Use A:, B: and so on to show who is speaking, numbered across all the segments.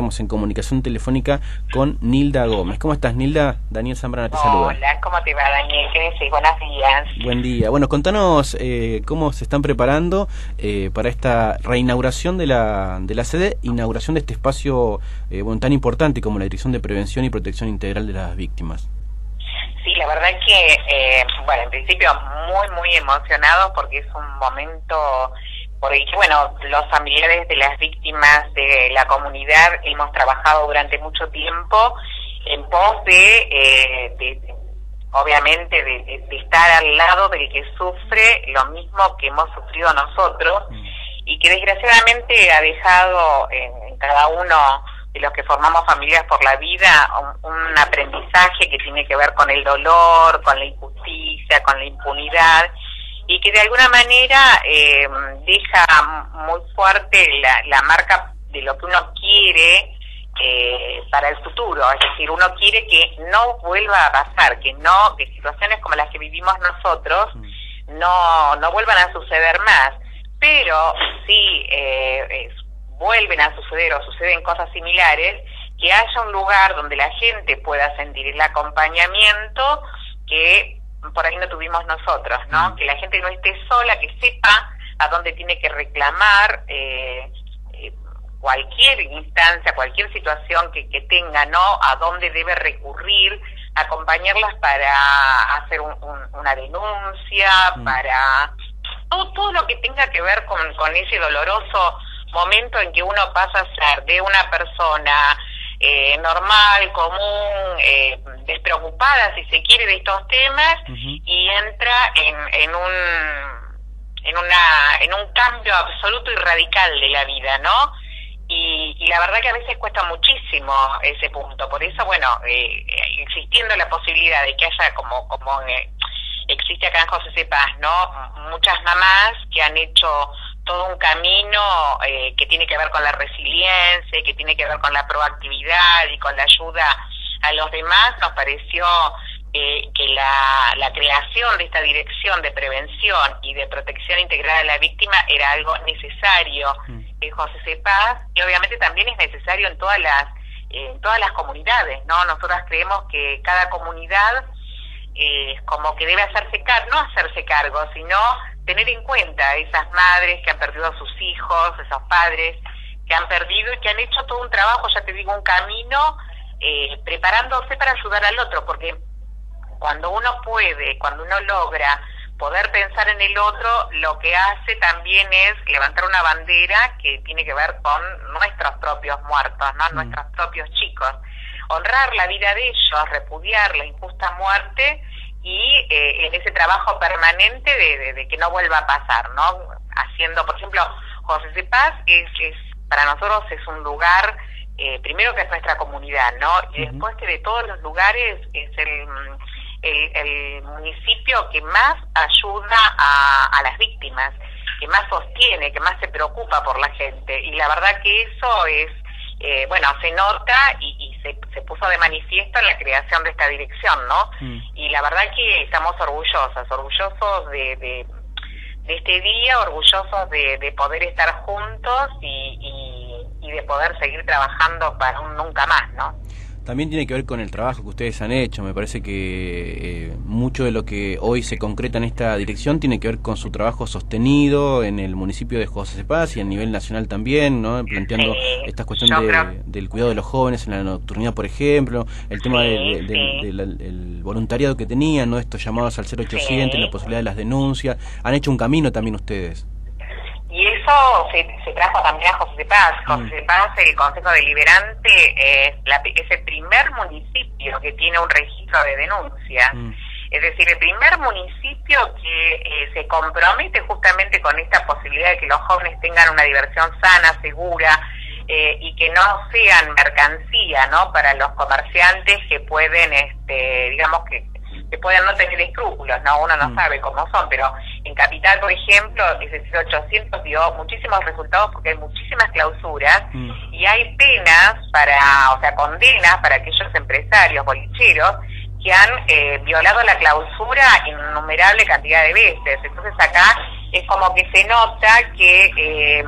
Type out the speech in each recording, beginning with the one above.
A: estamos en comunicación telefónica con Nilda Gómez. ¿Cómo estás, Nilda? Daniel Zambrana te saluda.
B: Hola, ¿cómo te va, Daniel? ¿Qué decís? Buenos días.
A: Buen día. Bueno, contanos eh, cómo se están preparando eh, para esta reinauguración de la, de la sede, inauguración de este espacio eh, bueno, tan importante como la Dirección de Prevención y Protección Integral de las Víctimas.
B: Sí, la verdad que, eh, bueno, en principio muy, muy emocionados porque es un momento porque bueno, los familiares de las víctimas de la comunidad hemos trabajado durante mucho tiempo en pos de, eh, obviamente, de, estar al lado del que sufre lo mismo que hemos sufrido nosotros mm. y que desgraciadamente ha dejado en, cada uno de los que formamos familias por la vida un, un aprendizaje que tiene que ver con el dolor, con la injusticia, con la impunidad y que de alguna manera eh, deja muy fuerte la, la, marca de lo que uno quiere eh, para el futuro, es decir, uno quiere que no vuelva a pasar, que no, que situaciones como las que vivimos nosotros mm. no, no vuelvan a suceder más, pero si eh, vuelven a suceder o suceden cosas similares, que haya un lugar donde la gente pueda sentir el acompañamiento que por ahí no tuvimos nosotros, ¿no? Mm. Que la gente no esté sola, que sepa a dónde tiene que reclamar eh, eh, cualquier instancia, cualquier situación que, que, tenga, ¿no? A dónde debe recurrir, acompañarlas para hacer una denuncia, mm. para todo, todo lo que tenga que ver con, con ese doloroso momento en que uno pasa a ser de una persona eh, normal, común, eh, despreocupada, si se quiere, de estos temas y entra en, en un en una en un cambio absoluto y radical de la vida, ¿no? Y, y la verdad que a veces cuesta muchísimo ese punto. Por eso, bueno, eh, existiendo la posibilidad de que haya como como eh, existe acá en José Cepaz, ¿no? Muchas mamás que han hecho todo un camino eh, tiene que ver con la resiliencia, que tiene que ver con la proactividad y con la ayuda a los demás, nos pareció eh, que la, la, creación de esta dirección de prevención y de protección integral a la víctima era algo necesario en José Cepaz y obviamente también es necesario en todas las en todas las comunidades, ¿no? Nosotras creemos que cada comunidad eh, como que debe hacerse cargo, no hacerse cargo, sino tener en cuenta a esas madres que han perdido a sus hijos, esos padres que han perdido y que han hecho todo un trabajo, ya te digo, un camino eh, preparándose para ayudar al otro, porque cuando uno puede, cuando uno logra poder pensar en el otro, lo que hace también es levantar una bandera que tiene que ver con nuestros propios muertos, ¿no? Mm. Nuestros propios chicos. Honrar la vida de ellos, repudiar la injusta muerte y eh, en ese trabajo permanente de, de, que no vuelva a pasar, ¿no? Haciendo, por ejemplo, José de Paz es, es para nosotros es un lugar, eh, primero que es nuestra comunidad, ¿no? Y después que de todos los lugares es el, el, el municipio que más ayuda a, a las víctimas, que más sostiene, que más se preocupa por la gente. Y la verdad que eso es eh, bueno, se nota y, y se, se, puso de manifiesto en la creación de esta dirección, ¿no? Mm. Y la verdad que estamos orgullosas, orgullosos de, de, de este día, orgullosos de, de poder estar juntos y, y, y de poder seguir trabajando para un nunca más, ¿no?
A: También tiene que ver con el trabajo que ustedes han hecho. Me parece que eh, mucho de lo que hoy se concreta en esta dirección tiene que ver con su trabajo sostenido en el municipio de José Paz y a nivel nacional también, ¿no? Planteando esta cuestión del cuidado de los jóvenes en la nocturnidad, por ejemplo, el tema del voluntariado que tenían, ¿no? Estos llamados al 0800, la posibilidad de las denuncias. Han hecho un camino también ustedes.
B: Eso se, se trajo también a José Paz. Mm. José Paz, el Consejo Deliberante, es, la, es el primer municipio que tiene un registro de denuncia. Mm. Es decir, el primer municipio que eh, se compromete justamente con esta posibilidad de que los jóvenes tengan una diversión sana, segura, eh, y que no sean mercancía, ¿no? Para los comerciantes que pueden, este, digamos que que pueden no tener escrúpulos, ¿no? Uno no mm. sabe cómo son, pero en Capital, por ejemplo, ese 800 dio muchísimos resultados porque hay muchísimas clausuras mm. y hay penas para, o sea, condenas para aquellos empresarios bolicheros que han eh, violado la clausura innumerable cantidad de veces. Entonces acá es como que se nota que... Eh,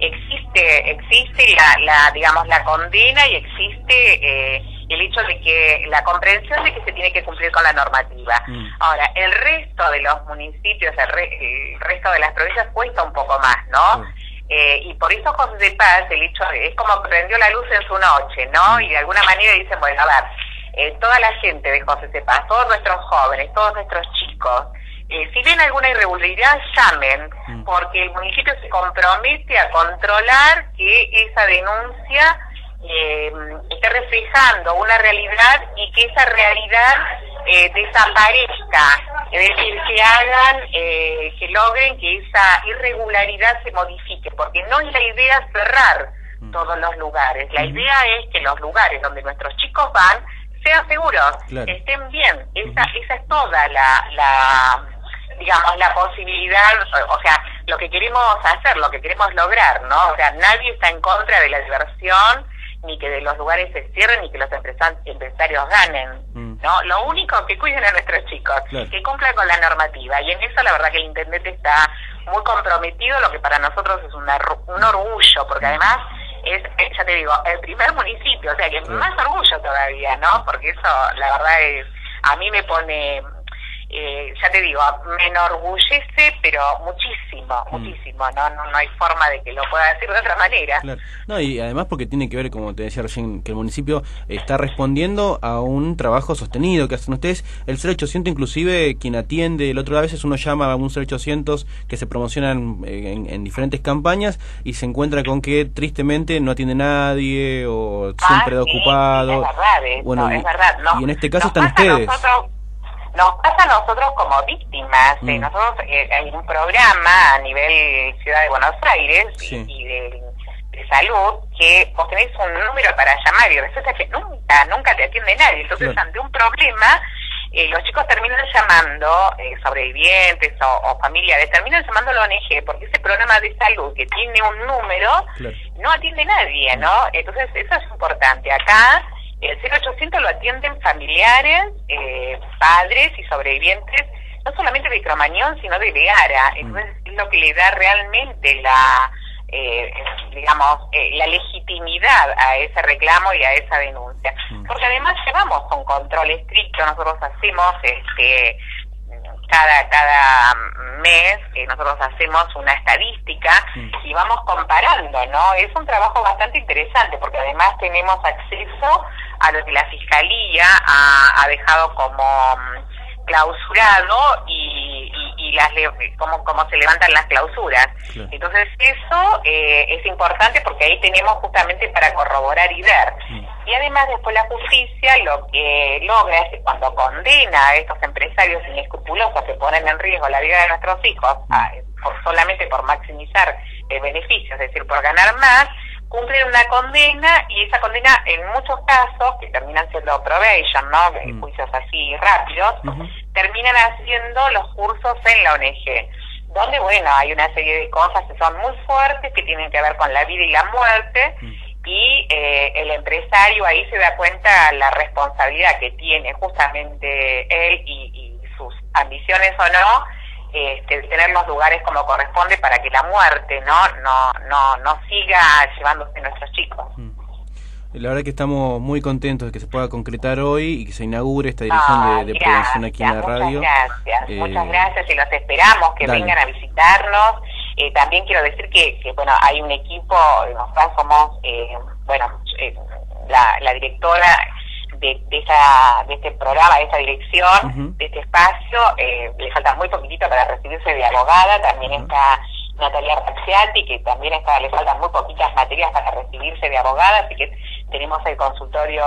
B: existe existe la, la digamos la condena y existe eh, el hecho de que la comprensión de que se tiene que cumplir con la normativa. Mm. Ahora, el resto de los municipios, el, resto de las provincias cuesta un poco más, ¿no? Eh, y por eso José de Paz, el hecho es como prendió la luz en su noche, ¿no? Mm. Y de alguna manera dicen, bueno, a ver, eh, toda la gente de José de Paz, todos nuestros jóvenes, todos nuestros chicos, eh, si ven alguna irregularidad, llamen, mm. porque el municipio se compromete a controlar que esa denuncia eh, esté reflejando una realidad y que esa realidad eh, desaparezca, es decir, que hagan, eh, que logren que esa irregularidad se modifique, porque no es la idea cerrar mm. todos los lugares, la idea es que los lugares donde nuestros chicos van sean seguros, estén bien, esa, esa es toda la, la digamos, la posibilidad, o sea, lo que queremos hacer, lo que queremos lograr, ¿no? O sea, nadie está en contra de la diversión, ni que de los lugares se cierren, ni que los empresarios ganen, mm. ¿no? Lo único que cuiden a nuestros chicos, que cumplan con la normativa, y en eso la verdad que el intendente está muy comprometido, lo que para nosotros es un orgullo, porque mm. además es, ya te digo, el primer municipio, o sea que más orgullo todavía, ¿no? Porque eso, la verdad es, a mí me pone eh, ya te digo, me enorgullece, pero muchísimo, mm. muchísimo, ¿no? ¿no? No hay forma de que lo pueda decir de otra manera.
A: No, y además porque tiene que ver, como te decía recién, que el municipio está respondiendo a un trabajo sostenido que hacen ustedes. El 0800 inclusive, quien atiende, el otro a veces uno llama a un 0800 que se promociona en, diferentes campañas y se encuentra con que tristemente no atiende nadie o siempre
B: ah,
A: ocupado.
B: es verdad, bueno, es verdad.
A: y en este caso están ustedes.
B: Nos pasa a nosotros como víctimas. Eh, mm. nosotros eh, hay un programa a nivel Ciudad de Buenos Aires y, de, salud que vos tenés un número para llamar y resulta que nunca, nunca te atiende nadie. Entonces, ante un problema, eh, los chicos terminan llamando, sobrevivientes o, familiares, terminan llamando a la ONG porque ese programa de salud que tiene un número no atiende nadie, ¿no? Entonces, eso es importante. Acá el 0800 lo atienden familiares, eh, padres y sobrevivientes, no solamente de Cromañón, sino de Beara. Mm. Entonces es lo que le da realmente la, eh, digamos, eh, la legitimidad a ese reclamo y a esa denuncia. Mm. Porque además llevamos un control estricto, nosotros hacemos este cada cada mes que nosotros hacemos una estadística mm. y vamos comparando, ¿no? Es un trabajo bastante interesante porque además tenemos acceso a lo que la Fiscalía ha, dejado como mm, clausurado y, y, las cómo, cómo se levantan las clausuras. Entonces eso eh, es importante porque ahí tenemos justamente para corroborar y ver. Mm. Y además después la justicia lo que logra es que cuando condena a estos empresarios inescrupulosos que ponen en riesgo la vida de nuestros hijos, mm. por, solamente por maximizar el beneficio, es decir, por ganar más, cumplen una condena y esa condena en muchos casos, que terminan siendo probation, ¿no? Mm. Juicios así rápidos, terminan haciendo los cursos en la ONG, donde, bueno, hay una serie de cosas que son muy fuertes, que tienen que ver con la vida y la muerte, mm. y eh, el empresario ahí se da cuenta la responsabilidad que tiene justamente él y, y sus ambiciones o no, este, tener los lugares como corresponde para que la muerte no no no, no siga llevándose nuestros chicos. Mm.
A: La verdad que estamos muy contentos de que se pueda concretar hoy y que se inaugure esta dirección de, prevención aquí en la radio.
B: Muchas gracias, eh, muchas gracias y los esperamos que vengan a visitarnos. Eh, también quiero decir que, que, bueno, hay un equipo, nosotros somos, eh, bueno, la, la directora de, esa, de este programa, de esta dirección, de este espacio. Eh, le falta muy poquitito para recibirse de abogada. También está Natalia Raxiati, que también está, le faltan muy poquitas materias para recibirse de abogada, así que tenemos el consultorio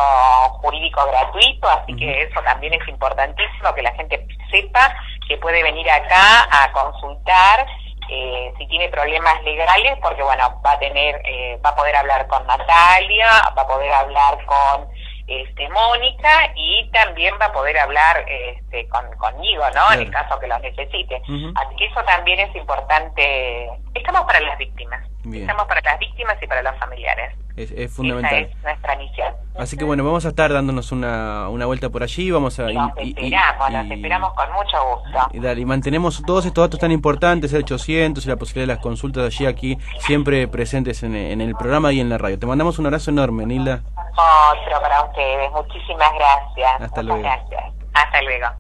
B: jurídico gratuito, así que eso también es importantísimo, que la gente sepa que puede venir acá a consultar eh, si tiene problemas legales, porque bueno, va a tener, eh, va a poder hablar con Natalia, va a poder hablar con este, Mónica y también va a poder hablar este, con, conmigo, ¿no? En el caso que lo necesite. Así que eso también es importante. Estamos para las víctimas. Estamos para las víctimas y para los familiares.
A: Es, fundamental.
B: Esa es nuestra misión.
A: Así que bueno, vamos a estar dándonos una, una vuelta por allí, vamos a...
B: Nos esperamos, nos esperamos con mucho gusto.
A: Y, dale, y mantenemos todos estos datos tan importantes, el 800 y la posibilidad de las consultas allí, aquí, siempre presentes en, en el programa y en la radio. Te mandamos un abrazo enorme, Nilda.
B: Otro para ustedes, muchísimas gracias.
A: Hasta luego.
B: Gracias. Hasta luego.